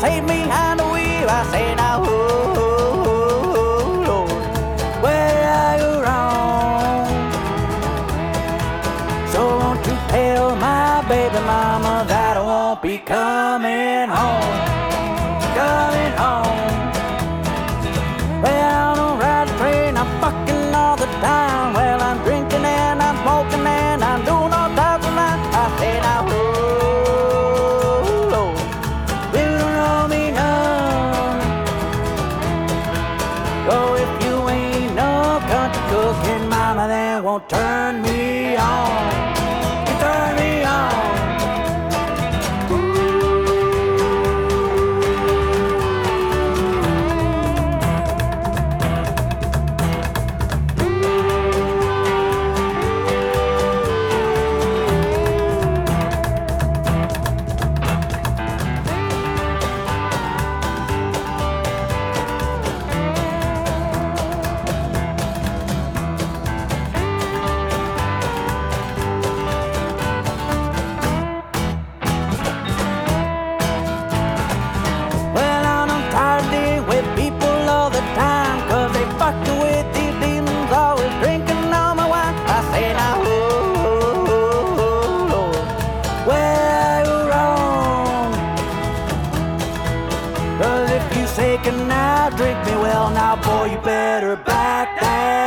saved me on the wheel. I say now, oh, oh, oh, Lord, where I go wrong? So won't you tell my baby mama that I won't be coming home? Oh, if you ain't no country cooking, mama, then won't turn me on. now drink me well. Now, boy, you better back that.